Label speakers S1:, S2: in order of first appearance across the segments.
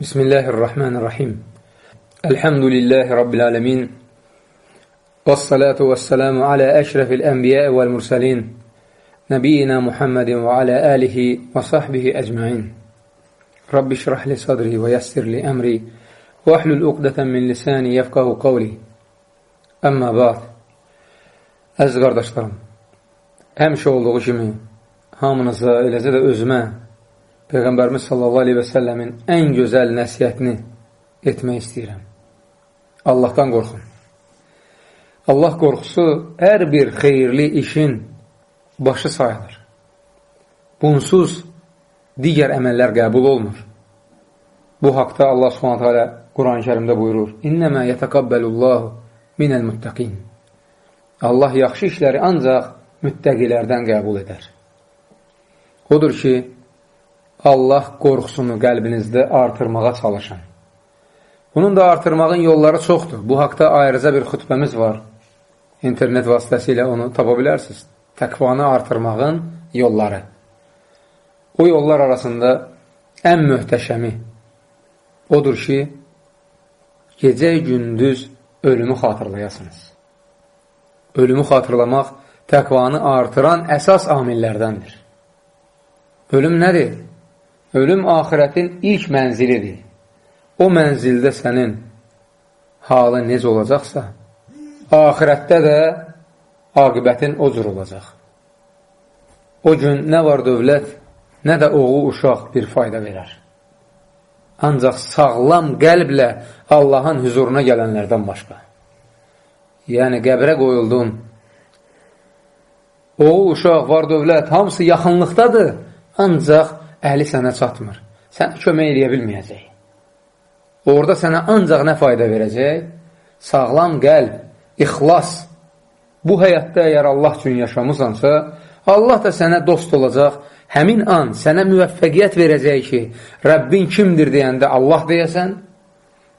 S1: بسم الله الرحمن الرحيم الحمد لله رب العالمين والصلاة والسلام على أشرف الأنبياء والمرسلين نبينا محمد وعلى آله وصحبه أجمعين رب اشرح لي صدري ويسر لي أمري واحلل عقدة من lisani yefqahu qavli. Əmmə ba'd. Əziz qardaşlarım, həmişə olduğu kimi hamınıza, eləcə də özümə Peyğəmbərimiz sallallahu aleyhi və səlləmin ən gözəl nəsiyyətini etmək istəyirəm. Allahdan qorxun. Allah qorxusu hər bir xeyirli işin başı sayılır. Bunsuz digər əməllər qəbul olmur. Bu haqda Allah subhanətə alə Quran-ı kərimdə buyurur, İnnəmə yətəqabbəlullahu minəl müttəqin. Allah yaxşı işləri ancaq müttəqilərdən qəbul edər. Odur ki, Allah qorxusunu qəlbinizdə artırmağa çalışın. Bunun da artırmağın yolları çoxdur. Bu haqda ayrıca bir xütbəmiz var. İnternet vasitəsilə onu tapa bilərsiniz. Təqvanı artırmağın yolları. O yollar arasında ən möhtəşəmi odur ki, gecə-gündüz ölümü xatırlayasınız. Ölümü xatırlamaq təqvanı artıran əsas amillərdəndir. Ölüm nədir? Ölüm ahirətin ilk mənzilidir. O mənzildə sənin halı necə olacaqsa, ahirətdə də aqibətin o cür olacaq. O gün nə var dövlət, nə də oğul uşaq bir fayda verər. Ancaq sağlam qəlblə Allahın hüzuruna gələnlərdən başqa. Yəni, qəbrə qoyuldun, oğul, uşaq, var dövlət, hamısı yaxınlıqdadır, ancaq əli sənə çatmır. Sən kömək eləyə bilməyəcək. Orada sənə ancaq nə fayda verəcək? Sağlam qəlb, ixlas. Bu həyatda əgər Allah üçün yaşamısansa, Allah da sənə dost olacaq, həmin an sənə müvəffəqiyyət verəcək ki, Rəbbin kimdir deyəndə Allah deyəsən,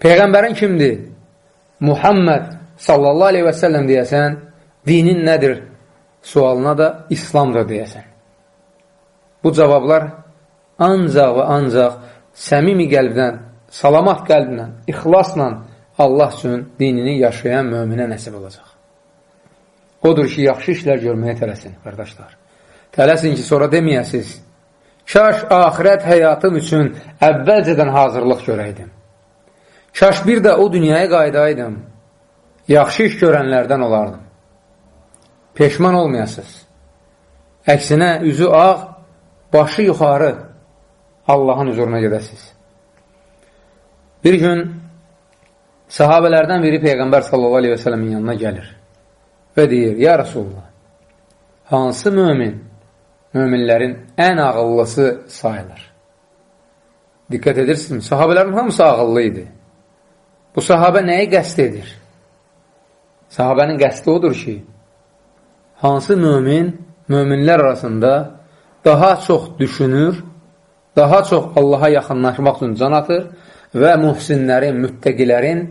S1: Peyğəmbərin kimdir? Muhammed sallallahu aleyhi və səlləm deyəsən, dinin nədir? Sualına da İslamdır deyəsən. Bu cavablar ancaq və ancaq səmimi qəlbdən, salamat qəlblə, ixlasla Allah üçün dinini yaşayan möminə nəsib olacaq. Odur ki, yaxşı işlər görməyə tələsin, qardaşlar. Tələsin ki, sonra deməyəsiz, kaş ahirət həyatım üçün əvvəlcədən hazırlıq görəydim. Kaş bir də o dünyaya qaydaydım, yaxşı iş görənlərdən olardım. Peşman olmayasınız. Əksinə, üzü ağ, başı yuxarı Allahın huzuruna gedəsiniz. Bir gün sahabələrdən biri Peyğəmbər sallallahu aleyhi və sələmin yanına gəlir və deyir, Ya Rasulullah, hansı mümin möminlərin ən ağıllısı sayılır. Diqqət edirsiniz, sahabələrin hamısı ağıllı idi. Bu sahabə nəyi qəst edir? Sahabənin qəsti odur ki, hansı mömin, möminlər arasında daha çox düşünür, daha çox Allaha yaxınlaşmaq üçün can atır və muhsinlərin, müttəqilərin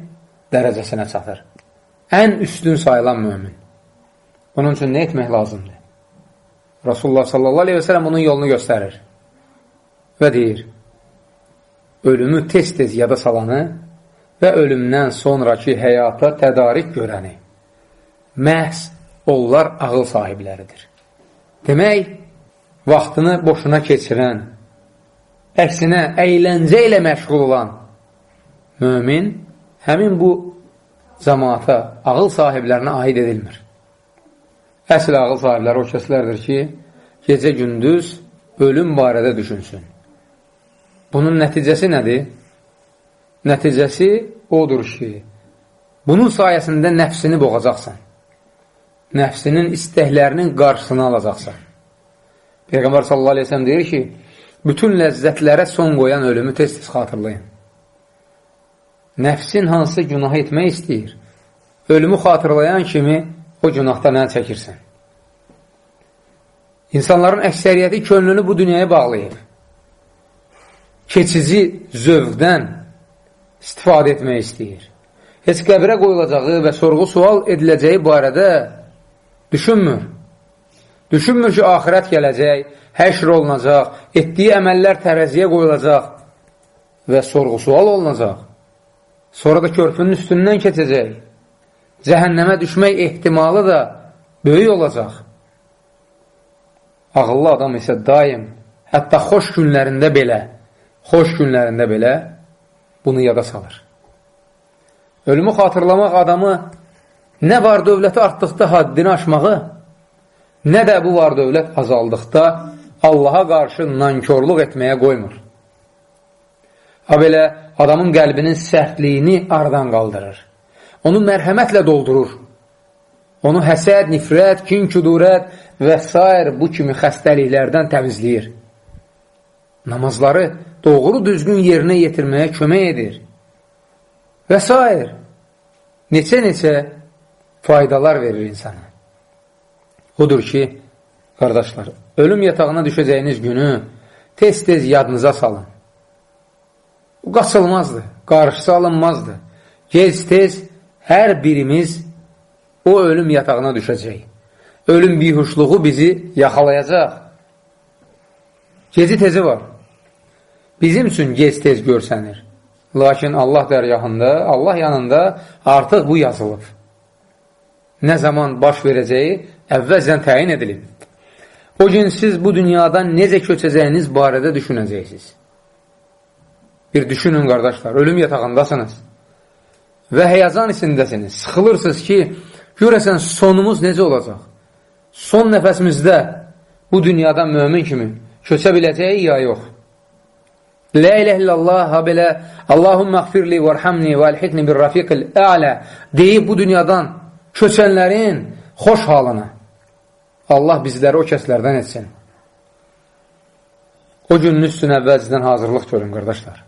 S1: dərəcəsinə çatır. Ən üstün sayılan mömin. Bunun üçün nə etmək lazımdır? Rasulullah sallallahu aleyhi və sələm onun yolunu göstərir və deyir, ölümü tez-tez yada salanı və ölümdən sonraki həyata tədarik görəni məhz onlar ağıl sahibləridir. Demək, vaxtını boşuna keçirən, əksinə əyləncə ilə məşğul olan mömin həmin bu cəmaata, ağıl sahiblərinə aid edilmir. Əsl ağıl sahibləri o kəslərdir ki, gecə-gündüz ölüm barədə düşünsün. Bunun nəticəsi nədir? Nəticəsi odur ki, bunun sayəsində nəfsini boğacaqsan. Nəfsinin istəklərinin qarşısını alacaqsan. Peyğəmbər sallallahu aleyhi ve sellem deyir ki, bütün ləzzətlərə son qoyan ölümü tez-tez xatırlayın. Nəfsin hansı günah etmək istəyir? Ölümü xatırlayan kimi o günahdan əl çəkirsən. İnsanların əksəriyyəti könlünü bu dünyaya bağlayır. Keçici zövqdən istifadə etmək istəyir. Heç qəbrə qoyulacağı və sorğu sual ediləcəyi barədə düşünmür. Düşünmür ki, axirət gələcək, həşr olunacaq, etdiyi əməllər tərəziyə qoyulacaq və sorğu-sual olunacaq. Sonra da körpünün üstündən keçəcək. Cəhənnəmə düşmək ehtimalı da böyük olacaq. Ağıllı adam isə daim, hətta xoş günlərində belə, xoş günlərində belə bunu yada salır. Ölümü xatırlamaq adamı nə var dövləti artdıqda haddini aşmağı, nə də bu var dövlət azaldıqda Allaha qarşı nankörlük etməyə qoymur. Ha belə adamın qəlbinin sərtliyini aradan qaldırır. Onu mərhəmətlə doldurur. Onu həsəd, nifrət, kin, küdurət və s. bu kimi xəstəliklərdən təmizləyir. Namazları doğru düzgün yerinə yetirməyə kömək edir. Və s. Neçə-neçə faydalar verir insana. Odur ki, qardaşlar, ölüm yatağına düşəcəyiniz günü tez-tez yadınıza salın. Bu qaçılmazdır, qarşısı alınmazdır. Gez-tez hər birimiz o ölüm yatağına düşəcək. Ölüm bihuşluğu bizi yaxalayacaq. Gezi tezi var. Bizim üçün gez-tez görsənir. Lakin Allah dərgahında, Allah yanında artıq bu yazılıb. Nə zaman baş verəcəyi əvvəlcən təyin edilib. O gün siz bu dünyadan necə köçəcəyiniz barədə düşünəcəksiniz. Bir düşünün, qardaşlar, ölüm yatağındasınız və həyazan içindəsiniz. Sıxılırsınız ki, görəsən sonumuz necə olacaq? Son nəfəsimizdə bu dünyadan mömin kimi köçə biləcəyik ya yox? Lə ilə illallah, ha belə Allahümmə xfirli və rhamni və əlhiqni bir rafiqil ələ deyib bu dünyadan köçənlərin xoş halına Allah bizləri o kəslərdən etsin. O günün üstünə əvvəlcədən hazırlıq görün, qardaşlar.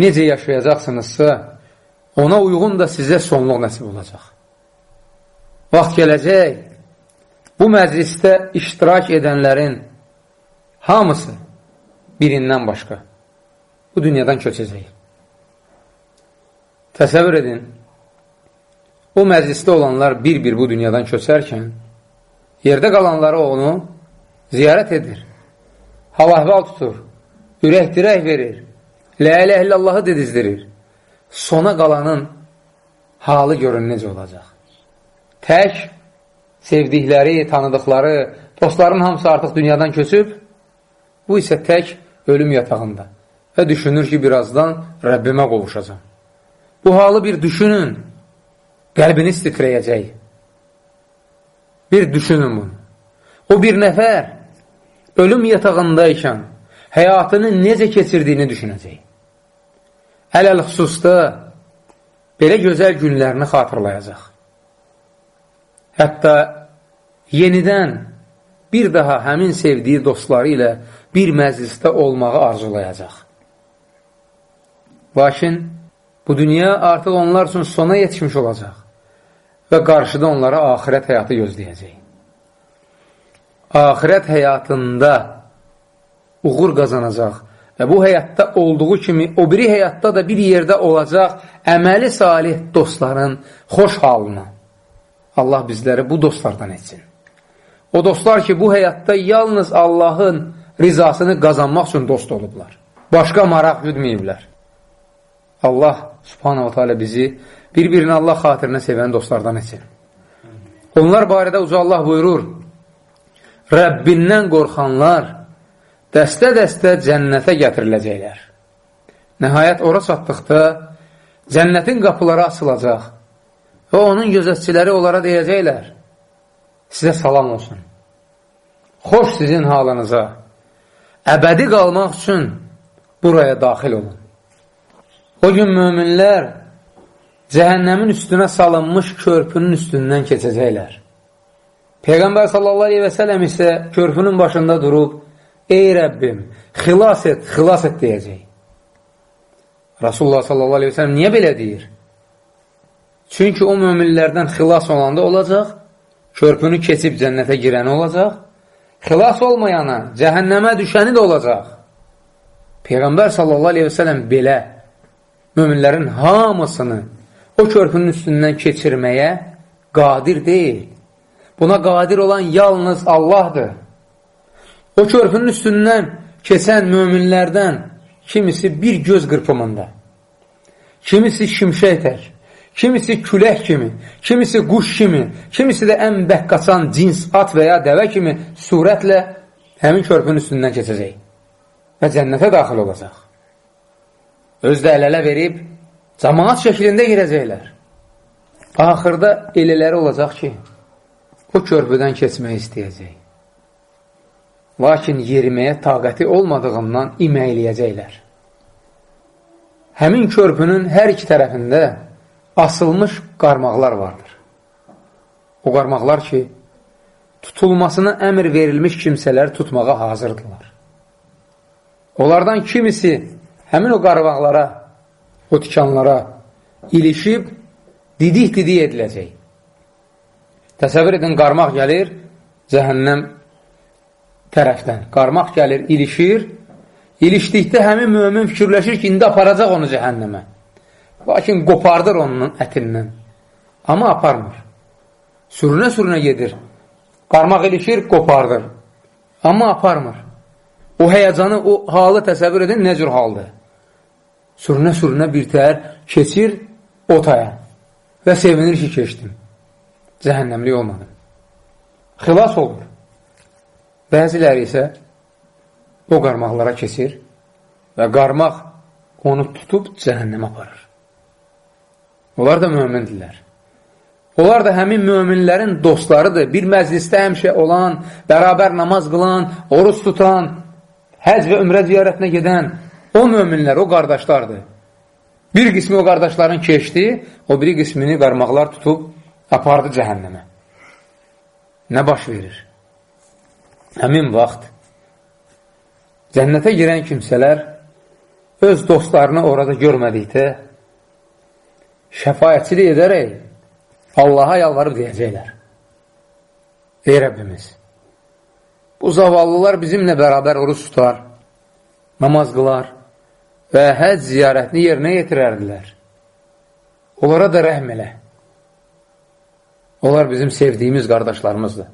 S1: Necə yaşayacaqsınızsa, ona uyğun da sizə sonluq nəsib olacaq. Vaxt gələcək, bu məclisdə iştirak edənlərin hamısı birindən başqa bu dünyadan köçəcək. Təsəvvür edin, o məclisdə olanlar bir-bir bu dünyadan köçərkən, Yerdə qalanları onu ziyarət edir. Hal-əhval tutur. Ürək-dirək verir. Lə ilə illallahı dedizdirir. Sona qalanın halı görün necə olacaq. Tək sevdikləri, tanıdıqları, dostların hamısı artıq dünyadan köçüb, bu isə tək ölüm yatağında və düşünür ki, birazdan Rəbbimə qovuşacam. Bu halı bir düşünün, qəlbiniz titrəyəcək. Bir düşünün bunu. O bir nəfər ölüm yatağındaykən həyatını necə keçirdiyini düşünəcək. Ələl xüsusda belə gözəl günlərini xatırlayacaq. Hətta yenidən bir daha həmin sevdiyi dostları ilə bir məclisdə olmağı arzulayacaq. Lakin bu dünya artıq onlar üçün sona yetişmiş olacaq və qarşıda onlara axirət həyatı gözləyəcək. Axirət həyatında uğur qazanacaq və bu həyatda olduğu kimi o biri həyatda da bir yerdə olacaq əməli salih dostların xoş halına. Allah bizləri bu dostlardan etsin. O dostlar ki, bu həyatda yalnız Allahın rizasını qazanmaq üçün dost olublar. Başqa maraq güdməyiblər. Allah subhanahu teala bizi bir-birini Allah xatirinə sevən dostlardan etsin. Onlar barədə uca Allah buyurur, Rəbbindən qorxanlar dəstə-dəstə cənnətə gətiriləcəklər. Nəhayət ora çatdıqda cənnətin qapıları açılacaq və onun gözətçiləri onlara deyəcəklər, sizə salam olsun. Xoş sizin halınıza, əbədi qalmaq üçün buraya daxil olun. O gün möminlər cəhənnəmin üstünə salınmış körpünün üstündən keçəcəklər. Peyğəmbər sallallahu aleyhi və sələm isə körpünün başında durub, ey Rəbbim, xilas et, xilas et deyəcək. Rasulullah sallallahu aleyhi və sələm niyə belə deyir? Çünki o müminlərdən xilas olanda olacaq, körpünü keçib cənnətə girəni olacaq, xilas olmayana, cəhənnəmə düşəni də olacaq. Peyğəmbər sallallahu aleyhi və sələm belə müminlərin hamısını o körpünün üstündən keçirməyə qadir deyil. Buna qadir olan yalnız Allahdır. O körpünün üstündən keçən möminlərdən kimisi bir göz qırpımında, kimisi şimşək tək, kimisi külək kimi, kimisi quş kimi, kimisi də ən bək qaçan cins at və ya dəvə kimi surətlə həmin körpünün üstündən keçəcək və cənnətə daxil olacaq. Özdə əl-ələ verib, cəmaat şəklində girəcəklər. Axırda elələri olacaq ki, o körpüdən keçmək istəyəcək. Lakin yeriməyə taqəti olmadığından iməyləyəcəklər. Həmin körpünün hər iki tərəfində asılmış qarmaqlar vardır. O qarmaqlar ki, tutulmasına əmr verilmiş kimsələr tutmağa hazırdırlar. Onlardan kimisi həmin o qarmaqlara, o tikanlara ilişib, didik-didik ediləcək. Təsəvvür edin, qarmaq gəlir cəhənnəm tərəfdən. Qarmaq gəlir, ilişir. İlişdikdə həmin mömin fikirləşir ki, indi aparacaq onu cəhənnəmə. Lakin qopardır onun ətindən. Amma aparmır. Sürünə-sürünə gedir. Qarmaq ilişir, qopardır. Amma aparmır. O həyəcanı, o halı təsəvvür edin, nə cür haldır? Sürünə-sürünə bir təhər keçir otaya və sevinir ki, keçdim. Cəhənnəmlik olmadım. Xilas olur. Bəziləri isə o qarmaqlara keçir və qarmaq onu tutub cəhənnəmə aparır. Onlar da mömindirlər. Onlar da həmin möminlərin dostlarıdır. Bir məclisdə həmişə olan, bərabər namaz qılan, oruç tutan, həc və ümrə ziyarətinə gedən o möminlər, o qardaşlardır. Bir qismi o qardaşların keçdi, o biri qismini qarmaqlar tutub apardı cəhənnəmə. Nə baş verir? Həmin vaxt cənnətə girən kimsələr öz dostlarını orada görmədikdə şəfayətçilik edərək Allaha yalvarıb deyəcəklər. Ey Rəbbimiz, bu zavallılar bizimlə bərabər oruç tutar, namaz qılar və həc ziyarətini yerinə yetirərdilər. Onlara da rəhm elə. Onlar bizim sevdiyimiz qardaşlarımızdır.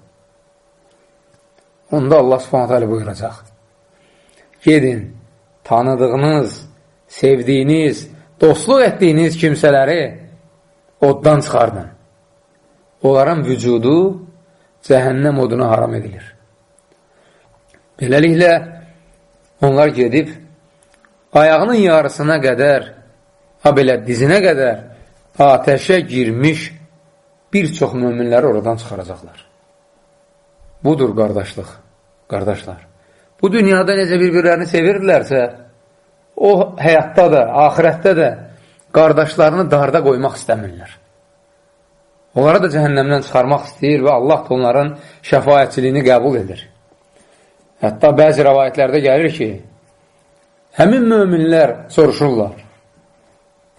S1: Onda Allah subhanət hələ buyuracaq. Gedin, tanıdığınız, sevdiyiniz, dostluq etdiyiniz kimsələri oddan çıxardın. Onların vücudu cəhənnəm oduna haram edilir. Beləliklə, onlar gedib, ayağının yarısına qədər, ha belə dizinə qədər atəşə girmiş bir çox möminləri oradan çıxaracaqlar. Budur qardaşlıq, qardaşlar. Bu dünyada necə bir-birlərini sevirdilərsə, o həyatda da, ahirətdə də qardaşlarını darda qoymaq istəmirlər. Onlara da cəhənnəmdən çıxarmaq istəyir və Allah da onların şəfayətçiliyini qəbul edir. Hətta bəzi rəvayətlərdə gəlir ki, həmin möminlər soruşurlar,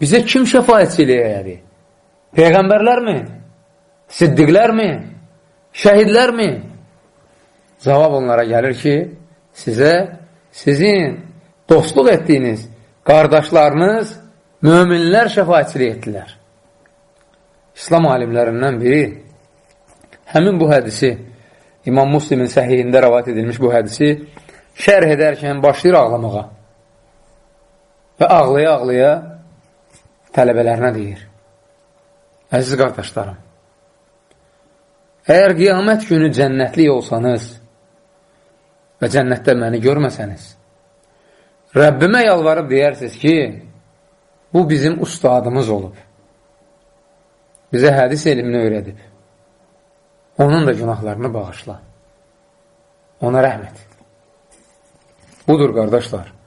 S1: bizə kim şəfayətçiliyə edir? Peyğəmbərlərmi? Siddiqlərmi? Şəhidlərmi? Cavab onlara gəlir ki, sizə sizin dostluq etdiyiniz qardaşlarınız möminlər şəfayətçilik etdilər. İslam alimlərindən biri həmin bu hədisi İmam Muslimin səhiyində rəvat edilmiş bu hədisi şərh edərkən başlayır ağlamağa və ağlaya-ağlaya tələbələrinə deyir. Əziz qardaşlarım, əgər qiyamət günü cənnətlik olsanız və cənnətdə məni görməsəniz, Rəbbimə yalvarıb deyərsiniz ki, bu bizim ustadımız olub. Bizə hədis elmini öyrədib. Onun da günahlarını bağışla. Ona rəhmət. Budur, qardaşlar.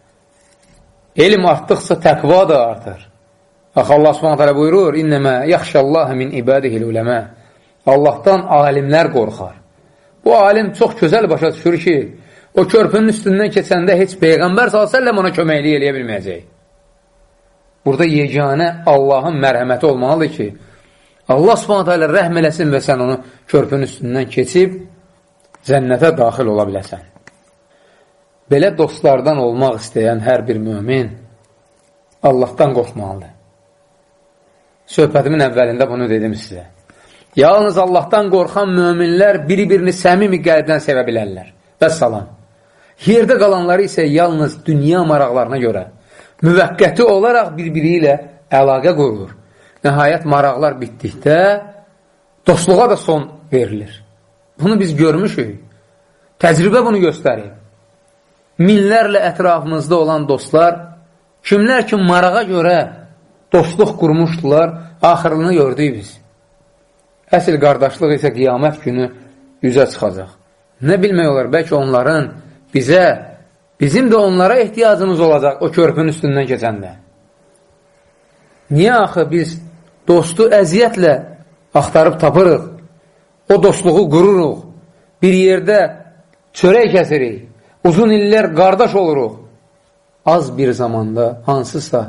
S1: Elm artdıqsa təqva da artır. Axı Allah subhanət hələ buyurur, İnnəmə yaxşəllahə min ibadihil uləmə. Allahdan alimlər qorxar. Bu alim çox gözəl başa düşür ki, o körpünün üstündən keçəndə heç Peyğəmbər s.ə.v ona köməklik eləyə bilməyəcək. Burada yeganə Allahın mərhəməti olmalıdır ki, Allah subhanətə ilə rəhm eləsin və sən onu körpünün üstündən keçib cənnətə daxil ola biləsən. Belə dostlardan olmaq istəyən hər bir mümin Allahdan qorxmalıdır. Söhbətimin əvvəlində bunu dedim sizə. Yalnız Allahdan qorxan möminlər biri-birini səmimi qəlbdən sevə bilərlər. Və salam. Yerdə qalanları isə yalnız dünya maraqlarına görə, müvəqqəti olaraq bir-biri ilə əlaqə qurulur. Nəhayət maraqlar bitdikdə dostluğa da son verilir. Bunu biz görmüşük. Təcrübə bunu göstərir. Minlərlə ətrafımızda olan dostlar, kimlər ki marağa görə dostluq qurmuşdular, axırını gördük biz. Əsl qardaşlıq isə qiyamət günü üzə çıxacaq. Nə bilmək olar, bəlkə onların bizə, bizim də onlara ehtiyacımız olacaq o körpün üstündən keçəndə. Niyə axı biz dostu əziyyətlə axtarıb tapırıq, o dostluğu qururuq, bir yerdə çörək kəsirik, uzun illər qardaş oluruq, az bir zamanda hansısa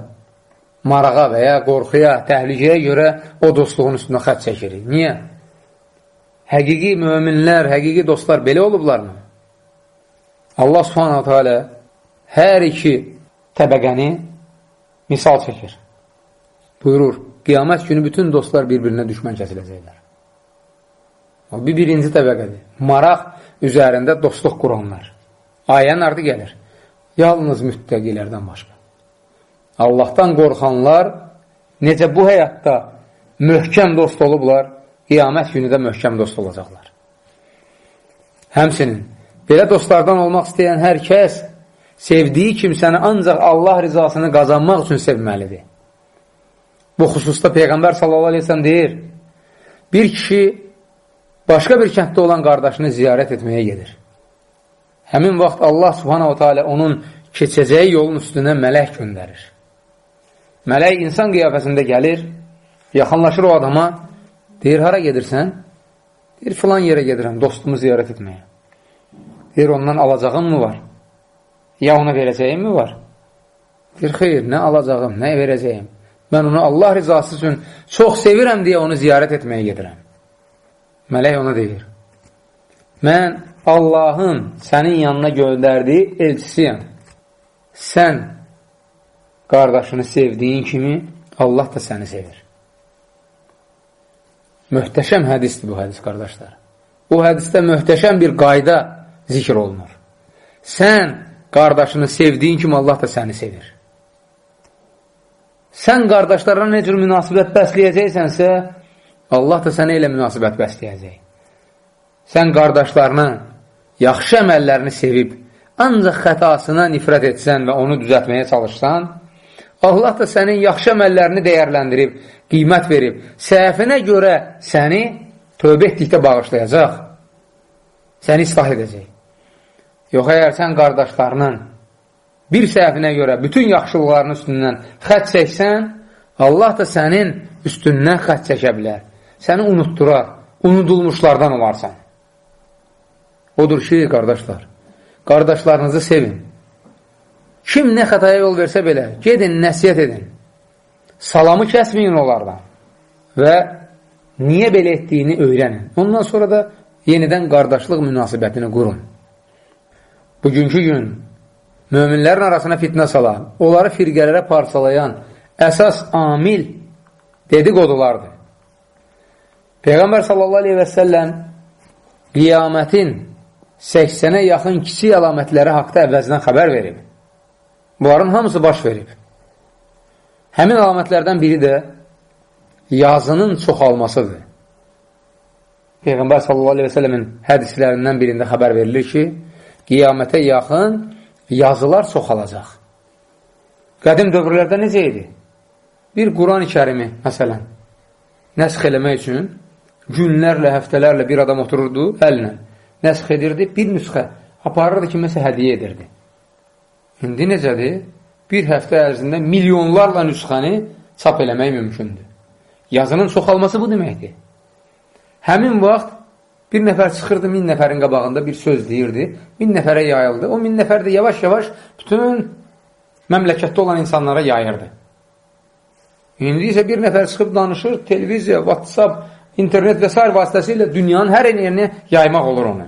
S1: marağa və ya qorxuya, təhlükəyə görə o dostluğun üstünə xət çəkirik. Niyə? Həqiqi möminlər, həqiqi dostlar belə olublarmı? Allah subhanahu teala hər iki təbəqəni misal çəkir. Buyurur, qiyamət günü bütün dostlar bir-birinə düşmən kəsiləcəklər. Bir birinci təbəqədir. Maraq üzərində dostluq quranlar. Ayənin ardı gəlir. Yalnız müttəqilərdən başqa. Allahdan qorxanlar necə bu həyatda möhkəm dost olublar, qiyamət günü də möhkəm dost olacaqlar. Həmsinin, belə dostlardan olmaq istəyən hər kəs sevdiyi kimsəni ancaq Allah rizasını qazanmaq üçün sevməlidir. Bu xüsusda Peyğəmbər sellem deyir, bir kişi başqa bir kənddə olan qardaşını ziyarət etməyə gedir. Həmin vaxt Allah subhanahu teala onun keçəcəyi yolun üstünə mələk göndərir. Mələk insan qiyafəsində gəlir, yaxınlaşır o adama, deyir, hara gedirsən? Deyir, filan yerə gedirəm, dostumu ziyarət etməyə. Deyir, ondan alacağım mı var? Ya ona verəcəyim mi var? Deyir, xeyr, nə alacağım, nə verəcəyim? Mən onu Allah rizası üçün çox sevirəm deyə onu ziyarət etməyə gedirəm. Mələk ona deyir, mən Allahın sənin yanına göndərdiyi elçisiyəm. Sən qardaşını sevdiyin kimi Allah da səni sevir. Möhtəşəm hədisdir bu hədis, qardaşlar. Bu hədisdə möhtəşəm bir qayda zikr olunur. Sən qardaşını sevdiyin kimi Allah da səni sevir. Sən qardaşlarına nə cür münasibət bəsləyəcəksənsə, Allah da sənə elə münasibət bəsləyəcək. Sən qardaşlarına yaxşı əməllərini sevib, ancaq xətasına nifrət etsən və onu düzətməyə çalışsan, Allah da sənin yaxşı əməllərini dəyərləndirib, qiymət verib, səhəfinə görə səni tövbə etdikdə bağışlayacaq, səni islah edəcək. Yox, əgər sən qardaşlarının bir səhəfinə görə bütün yaxşılıqlarının üstündən xət çəksən, Allah da sənin üstündən xət çəkə bilər. Səni unutdurar, unudulmuşlardan olarsan. Odur ki, qardaşlar, qardaşlarınızı sevin. Kim nə xətaya yol versə belə, gedin, nəsiyyət edin. Salamı kəsməyin onlardan və niyə belə etdiyini öyrənin. Ondan sonra da yenidən qardaşlıq münasibətini qurun. Bugünkü gün möminlərin arasına fitnə salan, onları firqələrə parçalayan əsas amil dedikodulardır. Peyğəmbər sallallahu aleyhi və səlləm qiyamətin 80-ə yaxın kiçik əlamətləri haqda əvvəzdən xəbər verib. Bunların hamısı baş verib. Həmin əlamətlərdən biri də yazının çoxalmasıdır. Peyğəmbər sallallahu aleyhi və səlləmin hədislərindən birində xəbər verilir ki, qiyamətə yaxın yazılar çoxalacaq. Qədim dövrlərdə necə idi? Bir Quran-ı kərimi, məsələn, nəsx eləmək üçün günlərlə, həftələrlə bir adam otururdu əlinə, nəsx edirdi, bir nüsxə aparırdı ki, məsə hədiyə edirdi. İndi necədir? Bir həftə ərzində milyonlarla nüsxəni çap eləmək mümkündür. Yazının çoxalması bu deməkdir. Həmin vaxt bir nəfər çıxırdı min nəfərin qabağında bir söz deyirdi, min nəfərə yayıldı. O min nəfər də yavaş-yavaş bütün məmləkətdə olan insanlara yayırdı. İndi isə bir nəfər çıxıb danışır, televiziya, WhatsApp, internet və s. vasitəsilə dünyanın hər yerinə yaymaq olur onu.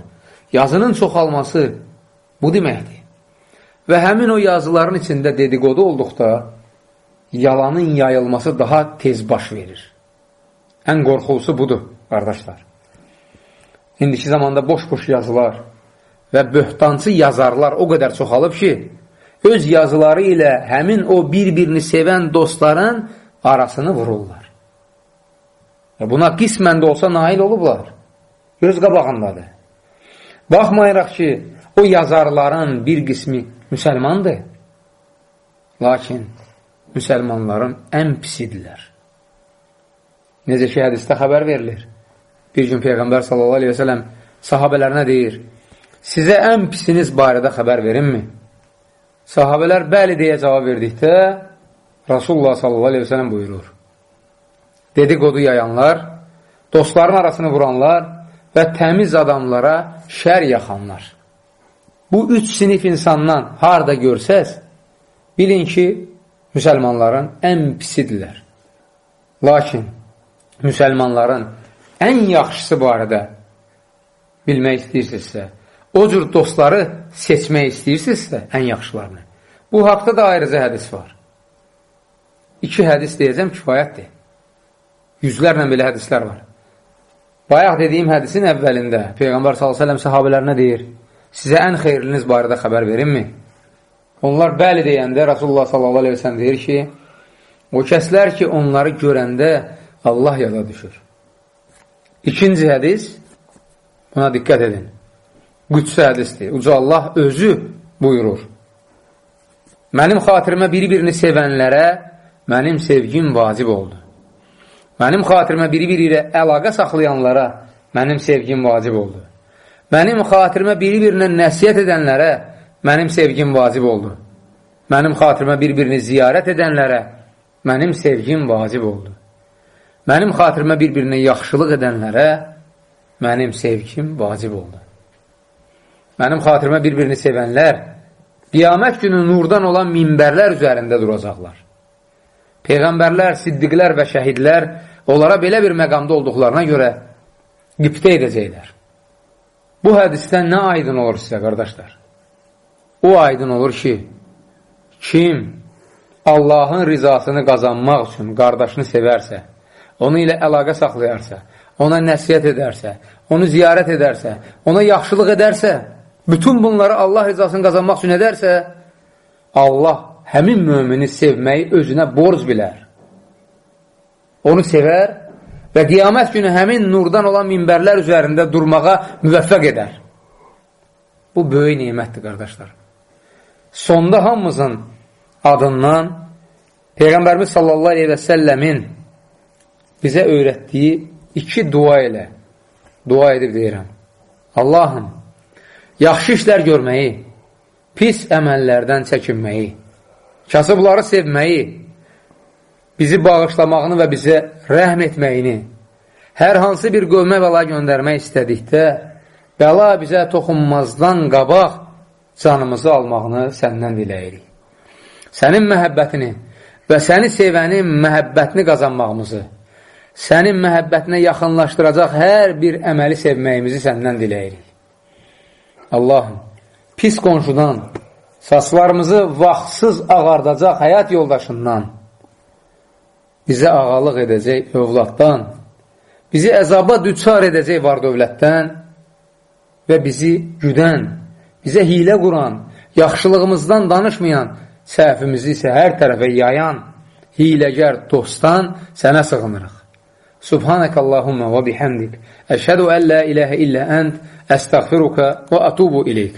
S1: Yazının çoxalması bu deməkdir. Və həmin o yazıların içində dedikodu olduqda yalanın yayılması daha tez baş verir. Ən qorxulusu budur, qardaşlar. İndiki zamanda boş-boş yazılar və böhtancı yazarlar o qədər çoxalıb ki, öz yazıları ilə həmin o bir-birini sevən dostların arasını vururlar. Buna qismən də olsa nail olublar. Göz qabağındadır. Baxmayıraq ki, o yazarların bir qismi müsəlmandır. Lakin müsəlmanların ən pisidirlər. Necə ki, hədistə xəbər verilir. Bir gün Peyğəmbər sellem sahabələrinə deyir, sizə ən pisiniz barədə xəbər verinmi? Sahabələr bəli deyə cavab verdikdə, Rasulullah sellem buyurur. Dedikodu yayanlar, dostların arasını vuranlar və təmiz adamlara şər yaxanlar. Bu üç sinif insandan harada görsəz, bilin ki, müsəlmanların ən pisidirlər. Lakin müsəlmanların ən yaxşısı barədə bilmək istəyirsinizsə, o cür dostları seçmək istəyirsinizsə, ən yaxşılarını. Bu haqda da ayrıca hədis var. İki hədis deyəcəm, kifayətdir. Yüzlərlə belə hədislər var. Bayaq dediyim hədisin əvvəlində Peyğəmbər s.ə.v sahabələrinə deyir, sizə ən xeyirliniz barədə xəbər verinmi? Onlar bəli deyəndə Rasulullah s.a.v. deyir ki, o kəslər ki, onları görəndə Allah yada düşür. İkinci hədis, buna diqqət edin, qüdsə hədisdir. Uca Allah özü buyurur. Mənim xatirimə biri-birini sevənlərə mənim sevgim vacib oldu. Mənim xatirimə biri-biri ilə əlaqə saxlayanlara mənim sevgim vacib oldu. Mənim xatirimə biri-birinə nəsiyyət edənlərə mənim sevgim vacib oldu. Mənim xatirimə bir-birini ziyarət edənlərə mənim sevgim vacib oldu. Mənim xatirimə bir-birinə yaxşılıq edənlərə mənim sevgim vacib oldu. Mənim xatirimə bir-birini sevənlər qiyamət günü nurdan olan minbərlər üzərində duracaqlar. Peyğəmbərlər, siddiqlər və şəhidlər onlara belə bir məqamda olduqlarına görə qiptə edəcəklər. Bu hədisdən nə aydın olur sizə, qardaşlar? o aydın olur ki, kim Allahın rizasını qazanmaq üçün qardaşını sevərsə, onu ilə əlaqə saxlayarsa, ona nəsiyyət edərsə, onu ziyarət edərsə, ona yaxşılıq edərsə, bütün bunları Allah rizasını qazanmaq üçün edərsə, Allah həmin mümini sevməyi özünə borc bilər. Onu sevər və qiyamət günü həmin nurdan olan minbərlər üzərində durmağa müvəffəq edər. Bu böyük nimətdir, qardaşlar sonda hamımızın adından Peyğəmbərimiz sallallahu aleyhi və səlləmin bizə öyrətdiyi iki dua ilə dua edib deyirəm. Allahım, yaxşı işlər görməyi, pis əməllərdən çəkinməyi, kasıbları sevməyi, bizi bağışlamağını və bizə rəhm etməyini, hər hansı bir qövmə bəla göndərmək istədikdə, bəla bizə toxunmazdan qabaq canımızı almağını səndən diləyirik. Sənin məhəbbətini və səni sevənin məhəbbətini qazanmağımızı, sənin məhəbbətinə yaxınlaşdıracaq hər bir əməli sevməyimizi səndən diləyirik. Allahım, pis qonşudan, saçlarımızı vaxtsız ağardacaq həyat yoldaşından, bizə ağalıq edəcək övladdan, bizi əzaba düçar edəcək var dövlətdən və bizi güdən, bizə hilə quran, yaxşılığımızdan danışmayan, səhvimizi isə hər tərəfə yayan, hiləgər dostdan sənə sığınırıq. Subhanək Allahumma və bihəmdik. Əşhədu ən la iləhə illə ənd, əstəğfiruka və atubu ileyk.